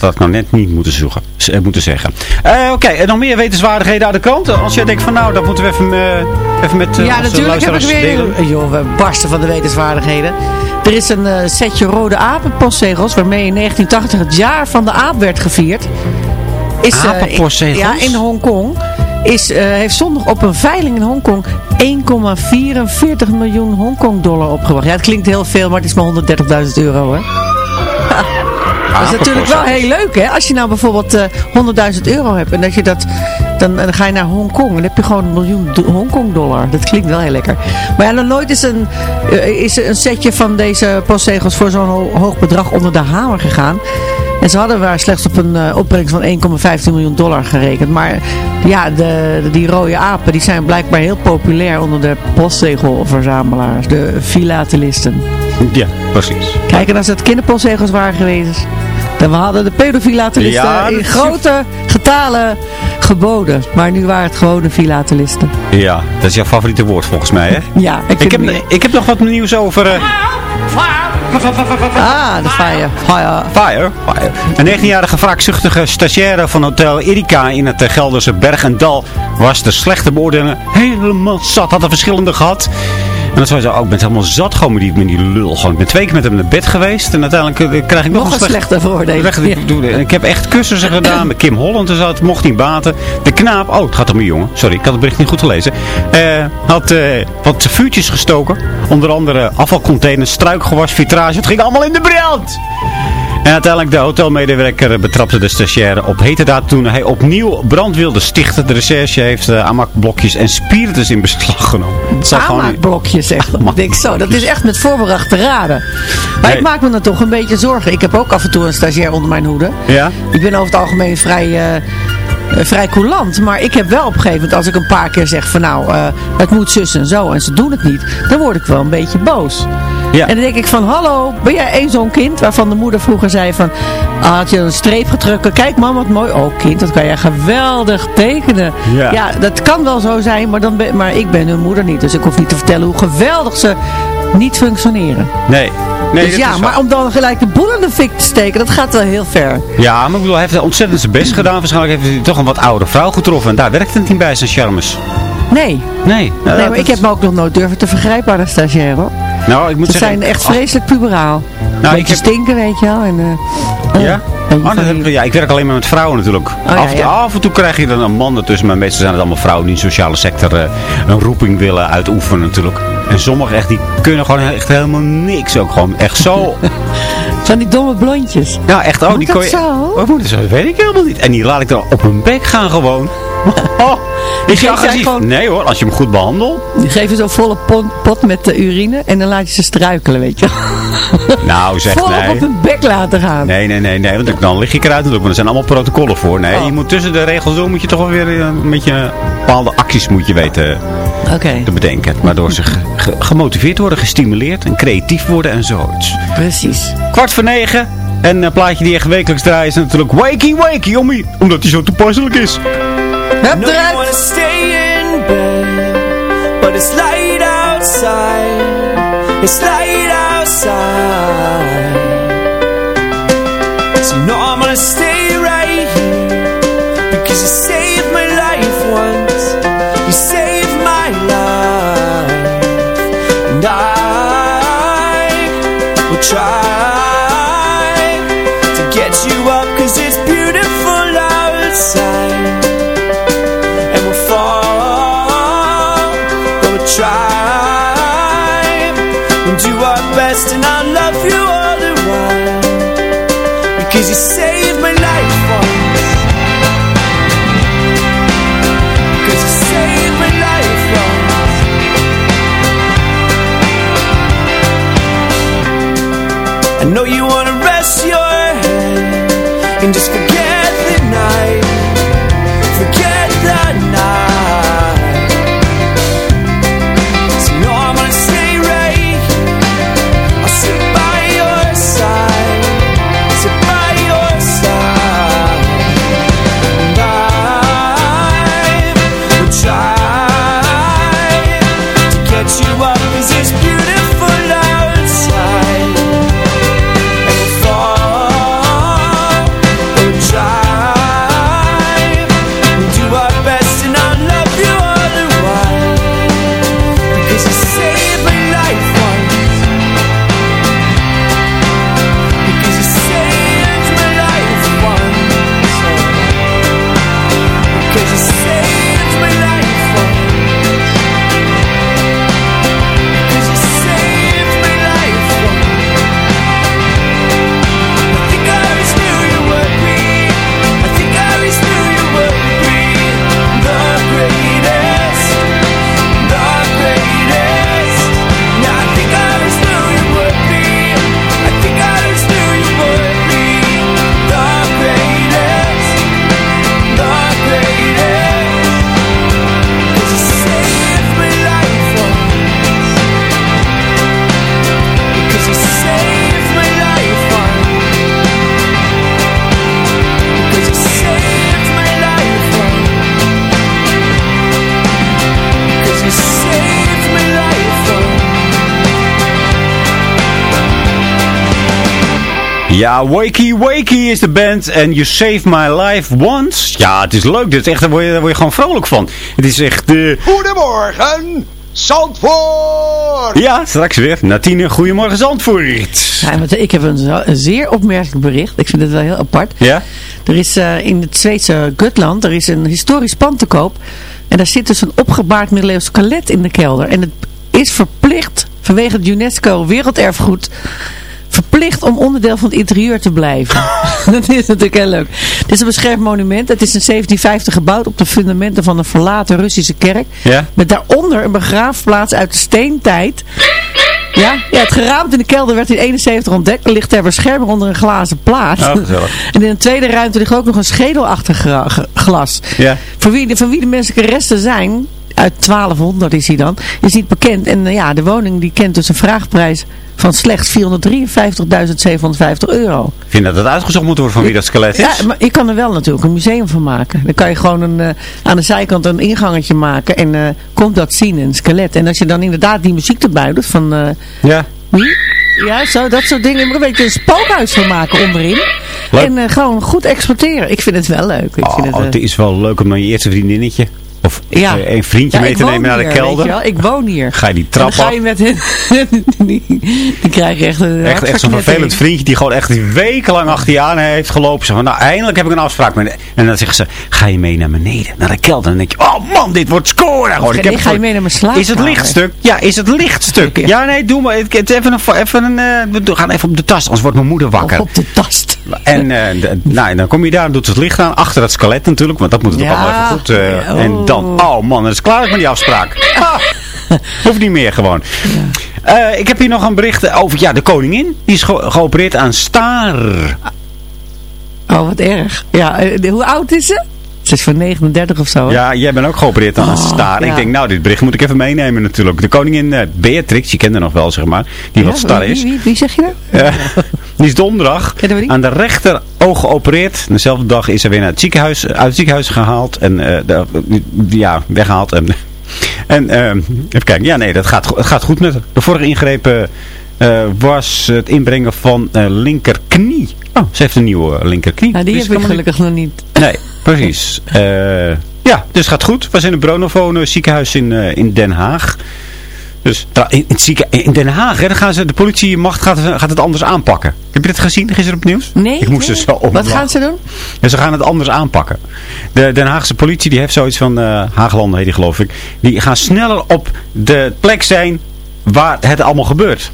Dat had ik nou net niet moeten, zoeken, eh, moeten zeggen. Eh, Oké, en nog meer wetenswaardigheden uit de krant. Als jij denkt van nou, dat moeten we even, eh, even met eh, Ja, natuurlijk heb ik luisteraars weer... delen. Joh, we barsten van de wetenswaardigheden. Er is een setje rode apenpostzegels waarmee in 1980 het jaar van de aap werd gevierd. Is, Apenpostzegels? Ja, in Hongkong. Is, heeft zondag op een veiling in Hongkong 1,44 miljoen Hongkong dollar opgebracht. Ja, het klinkt heel veel, maar het is maar 130.000 euro, hè. Dat is natuurlijk wel heel leuk, hè? Als je nou bijvoorbeeld eh 100.000 euro hebt en dat je dat, dan, dan ga je naar Hongkong. Dan heb je gewoon een miljoen Hongkong dollar. Dat klinkt wel heel lekker. Maar ja, nooit is een, eh, is een setje van deze postzegels voor zo'n ho- hoog bedrag onder de hamer gegaan. En ze hadden maar slechts op een eh, opbrengst van 1,15 miljoen dollar gerekend. Maar ja, de, die rode apen die zijn blijkbaar heel populair onder de postzegelverzamelaars. De filatelisten. Ja, precies. Kijk, en als het kinderpostzegels waren geweest, dan hadden de pedofilatelisten Ja, in grote getalen geboden. Maar nu waren het gewoon de filatelisten. Ja, dat is jouw favoriete woord volgens mij, hè? Ja, ik, heb, ik heb nog wat nieuws over... eh, Ah, de fire. Fire. Fire. Fire. Een 19-jarige wraakzuchtige stagiaire van Hotel Erika in het eh, Gelderse Berg en Dal was de slechte beoordeling helemaal zat. Had er verschillende gehad. En dat ze ook, ik ben helemaal zat gewoon met die, met die lul. Gewoon, ik ben twee keer met hem naar bed geweest en uiteindelijk eh, krijg ik nog, Nog een slecht- slechte veroordeling. Weg- Ja. ik, heb echt cursussen gedaan met Kim Holland en zo. Het mocht niet baten. De knaap, oh het gaat om een jongen. Sorry, ik had het bericht niet goed gelezen. eh, had eh, wat vuurtjes gestoken. Onder andere afvalcontainers, struikgewas, vitrage. Het ging allemaal in de brand. En uiteindelijk de hotelmedewerker betrapte de stagiaire op heterdaad toen hij opnieuw brand wilde stichten. De recherche heeft uh, aanmaakblokjes en spiritus in beslag genomen. Gewoon- Aanmaakblokjes, zeg. Ik denk zo, dat is echt met voorbedacht te raden. Maar Nee. ik maak me dan toch een beetje zorgen. Ik heb ook af en toe een stagiair onder mijn hoede. Ja? Ik ben over het algemeen vrij, eh, eh, vrij coulant. Maar ik heb wel op een gegeven moment, als ik een paar keer zeg van nou, eh, het moet zus en zo. En ze doen het niet. Dan word ik wel een beetje boos. Ja. En dan denk ik van, hallo, ben jij één zo'n kind? Waarvan de moeder vroeger zei van, ah, had je een streep gedrukt. Kijk man, wat mooi. Oh kind, dat kan jij geweldig tekenen. Ja. dat kan wel zo zijn, maar, dan ben, maar ik ben hun moeder niet. Dus ik hoef niet te vertellen hoe geweldig ze niet functioneren. Nee. nee dus ja, maar om dan gelijk de boel in de fik te steken, dat gaat wel heel ver. Ja, maar ik bedoel, hij heeft ontzettend zijn best gedaan. Waarschijnlijk heeft hij toch een wat oude vrouw getroffen. En daar werkt het niet bij, zijn charmes. Nee. Nee. Nou, nee, maar dat ik heb me ook nog nooit durven te vergrijpen aan een stagiair hoor. Nou, ik moet Ze zeggen... zijn echt vreselijk puberaal. Nou, Beetje ik heb- stinken, weet je wel. En, eh, Ja? Oh, dat heb ik, ja, ik werk alleen maar met vrouwen natuurlijk. ja, af, en toe- ja. af en toe krijg je dan een man ertussen. Maar meestal zijn het allemaal vrouwen die in de sociale sector eh, een roeping willen uitoefenen natuurlijk. En sommigen echt, die kunnen gewoon echt helemaal niks ook gewoon. Echt zo... Van die domme blondjes. Ja, echt. Oh, Moet die kon je... zo? Oh, moet dat zo? Dat weet ik helemaal niet. En die laat ik dan op hun bek gaan gewoon. Oh, is je agressief? gewoon- Nee hoor, als je hem goed behandelt. Die geven zo'n volle pot, met de urine en dan laat je ze struikelen, weet je. Nou, zeg Volop nee. op hun bek laten gaan. Nee, nee, nee, nee, want dan lig ik eruit natuurlijk, want er zijn allemaal protocollen voor. Nee, Oh. je moet tussen de regels door, moet je toch wel weer eh, een beetje bepaalde acties moet je weten Oké, te bedenken. Waardoor ze ge- ge- gemotiveerd worden, gestimuleerd en creatief worden en zoiets. precies. Kwart voor negen. En een plaatje die echt wekelijks draait is natuurlijk Wakey Wakey, Jommie. Omdat hij zo toepasselijk is. Hup, know you eruit. wanna stay in bed, but it's light outside. It's light outside. So no, I'm gonna stay right here because you I know you wanna rest your Ja, Wakey Wakey is de band en You Saved My Life Once. Ja, het is leuk. Dit is echt, daar, word je, daar word je gewoon vrolijk van. Het is echt... de. Goedemorgen, Zandvoort! Ja, straks weer. Natine, goedemorgen Zandvoort. Ja, want ik heb een zeer opmerkelijk bericht. Ik vind het wel heel apart. Ja? Er is eh, in het Zweedse Gutland, er is een historisch pand te koop. En daar zit dus een opgebaard middeleeuws skelet in de kelder. En het is verplicht, vanwege het UNESCO Werelderfgoed, verplicht om onderdeel van het interieur te blijven. dat is natuurlijk heel leuk. Het is een beschermd monument. Het is in 1750 gebouwd op de fundamenten van een verlaten Russische kerk. Ja? Met daaronder een begraafplaats uit de steentijd. Ja, ja, het geraamte in de kelder werd in 71 ontdekt. Er ligt ter bescherming onder een glazen plaat. Oh, en in een tweede ruimte ligt ook nog een schedelachtig glas. Ja. Voor wie, de, van wie de menselijke resten zijn, uit 1200 is hij dan, is niet bekend. En eh, ja, de woning die kent dus een vraagprijs van slechts 453.750 euro. Ik vind dat het uitgezocht moet worden van wie dat skelet is. Ja, maar je kan er wel natuurlijk een museum van maken. Dan kan je gewoon een, eh, aan de zijkant een ingangetje maken en eh, komt dat zien, een skelet. En als je dan inderdaad die muziek erbij doet van... Ja. wie? Ja, zo, dat soort dingen. Maar dan weet je een spookhuis van maken onderin. Leuk. En gewoon goed exporteren. Ik vind het wel leuk. Ik vind het, Oh, het is wel leuk om dan je eerste vriendinnetje of Ja. eh, een vriendje ja, mee ik te nemen naar de hier, kelder. Ik woon hier. Ga je die En trap dan ga je met hen... die, die krijg je echt een Echt, echt zo'n vervelend vriendje die gewoon echt wekenlang achter je aan heeft gelopen. Zo van, nou eindelijk heb ik een afspraak met En dan zeggen ze, ga je mee naar beneden, naar de kelder. En dan denk je, oh man, dit wordt scoren. Gewoon, Nee, heb ga je mee naar mijn slaapkamer. Is het lichtstuk? Ja, is het lichtstuk? Ja. Ja, nee, doe maar. Het, het- even een, even een, eh, we gaan even op de tast, anders wordt mijn moeder wakker. Op de tast. En d- nou, dan kom je daar, doet ze het licht aan, achter het skelet natuurlijk, want dat moet het ook allemaal even goed. Ja, En dan, oh man, dan is klaar met die afspraak. Ah, hoeft niet meer gewoon. Eh, ik heb hier nog een bericht over, ja, de koningin. Die is ge- geopereerd aan staar. Oh, wat erg. Ja, eh, hoe oud is ze? Ze is van 39 of zo. hè? Ja, jij bent ook geopereerd aan een Oh, staar. ja. Ik denk, nou, dit bericht moet ik even meenemen natuurlijk. De koningin eh, Beatrix, je kent haar nog wel, zeg maar. Die Ja, wat star is. Wie zeg je nou? Eh, die is donderdag aan de rechter oog geopereerd. Dezelfde dag is hij weer naar het ziekenhuis, uit het ziekenhuis gehaald. En eh, de- ja, weggehaald. En, en eh, even kijken. Ja, nee, dat gaat, het gaat goed met. De vorige ingreep eh, was het inbrengen van eh, linkerknie. Oh, ze heeft een nieuwe eh, linkerknie. Nou, die Dus heb ik niet- gelukkig nog niet. Nee, precies. Eh, ja, dus het gaat goed. We was in het Bronovoon ziekenhuis in, eh, in Den Haag. Dus tra- in, Den Haag, hè, dan gaan ze, de politiemacht gaat, gaat het anders aanpakken. Heb je dat gezien gisteren op het nieuws? Nee. Ik moest nee. dus zo om Wat gaan ze doen? Ja, ze gaan het anders aanpakken. De Den Haagse politie die heeft zoiets van, eh Haaglanden heet die geloof ik. Die gaan sneller op de plek zijn waar het allemaal gebeurt.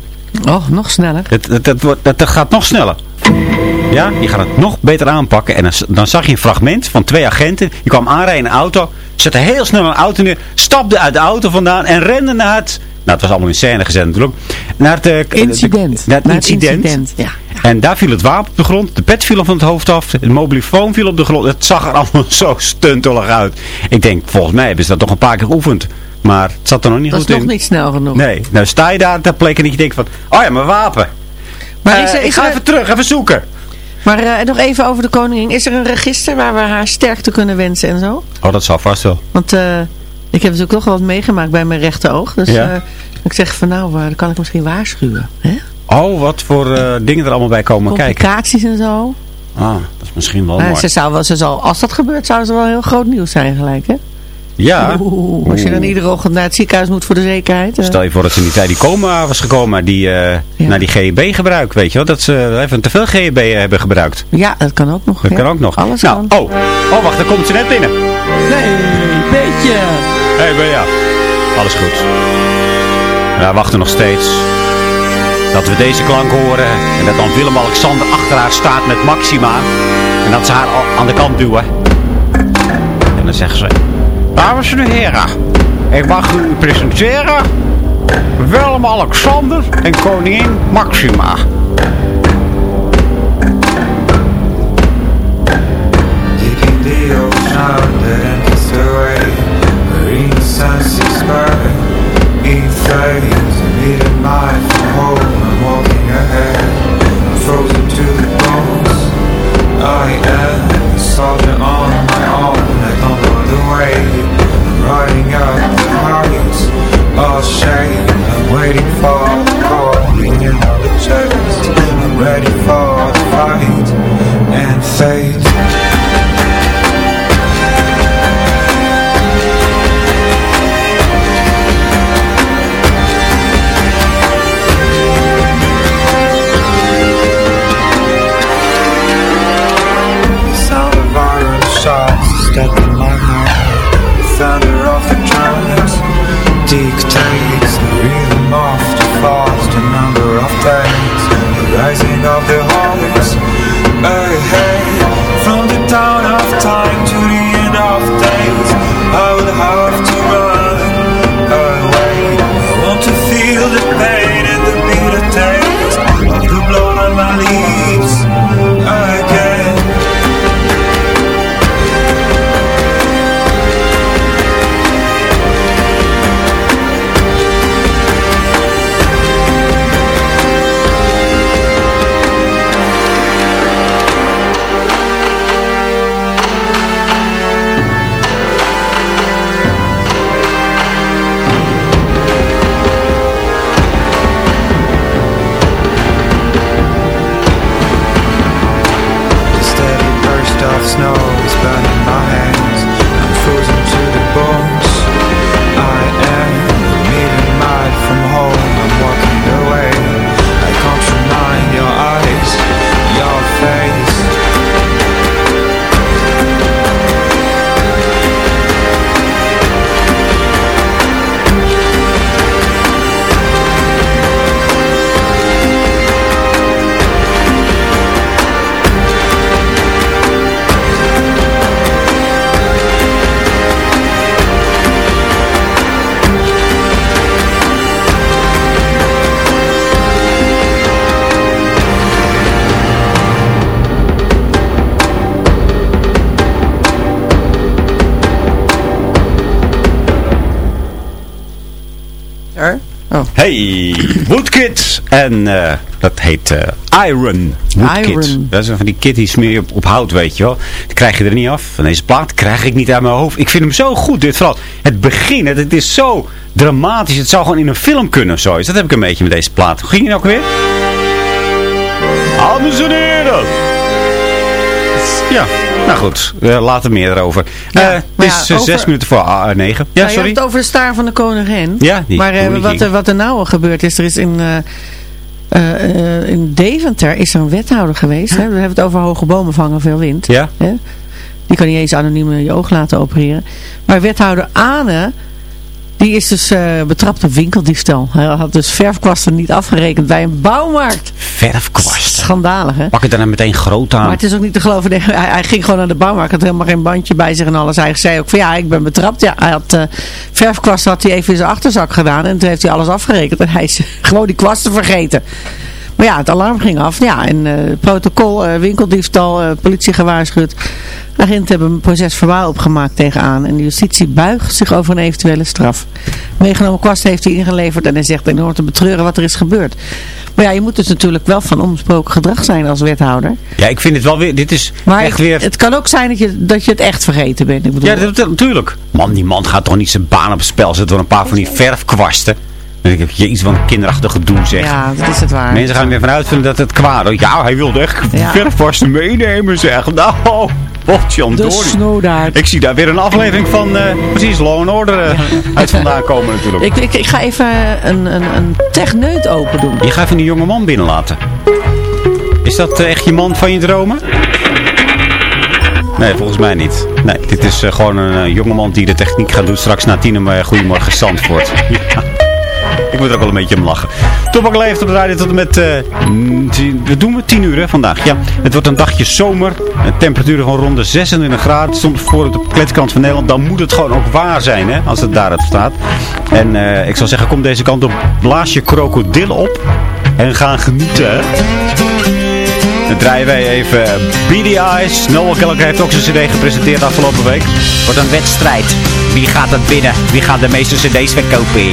Oh, nog sneller. Het, wordt, het, het gaat nog sneller. Ja, je gaat het nog beter aanpakken. En dan, dan zag je een fragment van twee agenten. Die kwamen aanrijden in een auto. Zetten heel snel een auto neer. Stapten uit de auto vandaan. En renden naar het... Nou, het was allemaal in scène gezet natuurlijk. Naar het, eh, Incident. de- naar het Naar incident. incident, ja. En daar viel het wapen op de grond. De pet viel van het hoofd af. Het mobielefoon viel op de grond. Het zag er allemaal zo stuntelig uit. Ik denk, volgens mij hebben ze dat toch een paar keer geoefend. Maar het zat er nog niet Dat is goed nog in. niet snel genoeg. Nee, nou sta je daar ter plekke en dat je denkt van... Oh ja, mijn wapen. Maar Eh, is er, ik ga er, even terug, even zoeken. maar eh, nog even over de koningin. Is er een register waar we haar sterkte kunnen wensen en zo? Oh, dat zal vast wel. Want ik heb natuurlijk toch wel wat meegemaakt bij mijn rechteroog. Dus Ja. eh, ik zeg van nou, eh, dan kan ik misschien waarschuwen. Hè? Oh, wat voor eh, dingen er allemaal bij komen kijken. Complicaties en zo. Ah, dat is misschien wel mooi. ze zou wel, ze zal, als dat gebeurt, zou ze wel heel groot nieuws zijn gelijk, hè? Ja. Oeh, als je dan iedere ochtend naar het ziekenhuis moet voor de zekerheid. Stel je voor dat ze in die tijd die coma was gekomen, die naar die GEB gebruik, weet je wel. Dat ze even te veel GEB hebben gebruikt. Ja, dat kan ook nog. Dat ja. kan ook nog. Alles nou, kan. oh, oh, wacht, daar komt ze net binnen. Nee, beetje. Hé, hey, ben ja. Alles goed. Ja, we wachten nog steeds. Dat we deze klank horen. En dat dan Willem-Alexander achter haar staat met Maxima. En dat ze haar al aan de kant duwen. En dan zeggen ze... Dames en heren. Ik mag u presenteren. Willem-Alexander en koningin Maxima. The ocean empties away Marine sunsets burn In flames A million miles from home. I'm walking ahead. I'm frozen to the bones. I am a soldier on my own. I don't know the way I'm riding up the heights All shame. I'm waiting for the call. On the chest I'm ready for dictate En eh, dat heet eh, Iron Woodkid. Iron. Dat is een van die kit die smeer je op, op hout, weet je wel. Die krijg je er niet af. Van deze plaat krijg ik niet uit mijn hoofd. Ik vind hem zo goed. Dit vooral het begin. Het, het is zo dramatisch. Het zou gewoon in een film kunnen zoiets. Dat heb ik een beetje met deze plaat. Hoe ging je nou ook weer? Dames en heren. Ja, nou goed. Uh, later meer erover. Ja, Eh, het is ja, eh, over- zes minuten voor ah, negen. Ja, Nou, je sorry. hebt het over de staar van de koningin. Ja, die maar wat, er- wat er nou al gebeurd is, er is in, in Deventer is er een wethouder geweest. Hè? We hebben het over hoge bomen vangen veel wind. Ja? Hè? Die kan niet eens anoniem in je oog laten opereren. Maar wethouder Ane, die is dus eh, betrapt op winkeldiefstal. Hij had dus verfkwasten niet afgerekend bij een bouwmarkt. Verfkwast. Schandalig, hè? Pak het dan nou meteen groot aan. Maar het is ook niet te geloven. Nee, hij, hij ging gewoon naar de bouwmarkt. Had helemaal geen bandje bij zich en alles. Hij zei ook van ja, ik ben betrapt. Ja, hij had uh, verfkwasten had hij even in zijn achterzak gedaan. En toen heeft hij alles afgerekend. En hij is gewoon die kwasten vergeten. Maar ja, het alarm ging af. Ja, en uh, protocol, uh, winkeldiefstal, uh, politie gewaarschuwd. Agenten hebben een proces verbaal opgemaakt tegenaan. En de justitie buigt zich over een eventuele straf. Meegenomen kwast heeft hij ingeleverd. En hij zegt enorm te betreuren wat er is gebeurd. Maar ja, je moet dus natuurlijk wel van onbesproken gedrag zijn als wethouder. Ja, ik vind het wel weer... Dit is maar echt weer... het kan ook zijn dat je, dat je het echt vergeten bent. Ik bedoel. Ja, natuurlijk. Man, die man gaat toch niet zijn baan op het spel zetten door een paar van die verfkwasten. Denk ik, jezus, wat een kinderachtig gedoe zeg. Ja, dat is het waar. Mensen gaan er weer vanuit vinden dat het kwaad is. Ja, hij wilde echt ja. verfkwasten meenemen zeg. Nou, De snowdaard. Ik zie daar weer een aflevering van, uh, precies, Law and Order uh, uit vandaan komen natuurlijk. Ik, ik, ik ga even een, een, een techneut open doen. Je gaat even die jonge man binnenlaten. Is dat uh, echt je man van je dromen? Nee, volgens mij niet. Nee, dit is uh, gewoon een uh, jongeman die de techniek gaat doen straks na tien uh, Goedemorgen Zandvoort. ja. Ik moet er ook wel een beetje om lachen. Topak leeft op de tot en met... wat doen we? 10 uur hè, vandaag. Ja, het wordt een dagje zomer. Een temperatuur van rond de 26 graden. Stond voor op de kletskant van Nederland. Dan moet het gewoon ook waar zijn, hè, als het daar staat. En uh, ik zou zeggen, kom deze kant op. Blaas je krokodil op. En gaan genieten, hè. Dan draaien wij even Beady Eyes. Noel Kelker heeft ook zijn cd gepresenteerd afgelopen week. Wordt een wedstrijd. Wie gaat het winnen? Wie gaat de meeste cd's verkopen?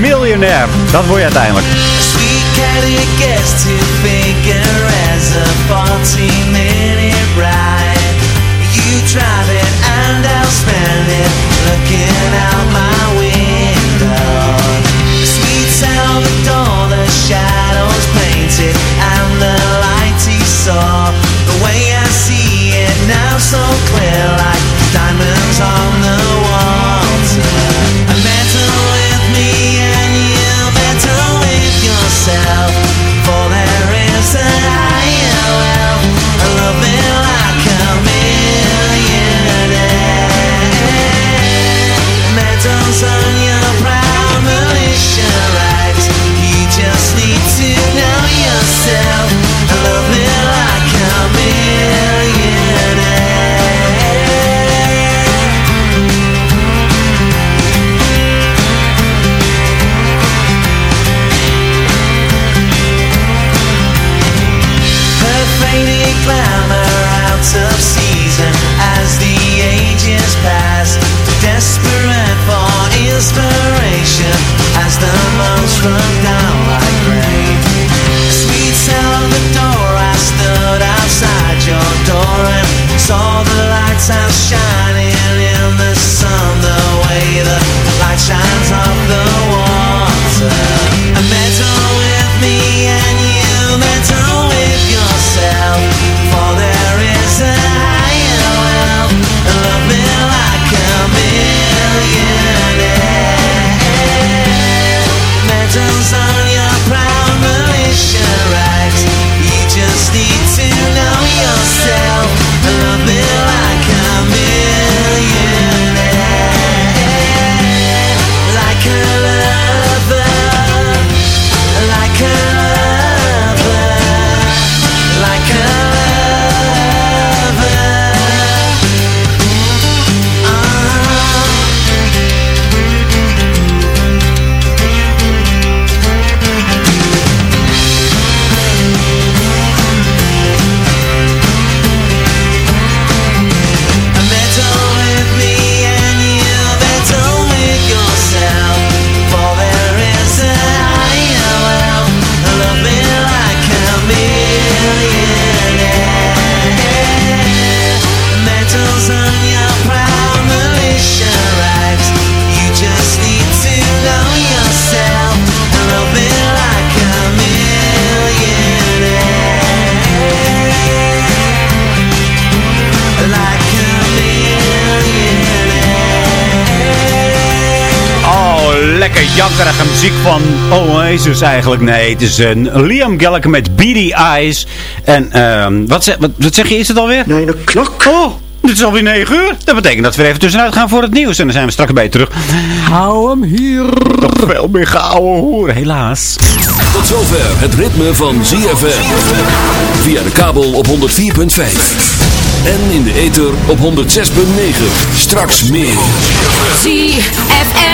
Miljonair. Dat word je uiteindelijk. Sweet Caddy gets to figure as a 40 minute ride. You drive it and I'll spend it looking out my window. Sweet Salvador, the shadows painted and the saw. The way I see it now so clear like diamonds on the water. A metal with me and you metal with yourself. For there is a higher wealth, a love me like a millionaire. Metals on shines off the water. Muziek van Oasis eigenlijk. Nee, het is een Liam Gallagher met Beady Eyes. En ehm, wat, zeg, wat, wat zeg je, is het alweer? Nee, de klok. Oh, dit is alweer 9 uur. Dat betekent dat we er even tussenuit gaan voor het nieuws. En dan zijn we straks bij je terug. Hou hem hier. Nog veel meer gouden hoeren, helaas. Tot zover het ritme van ZFM. Via de kabel op 104.5. En in de ether op 106.9. Straks meer. ZFM.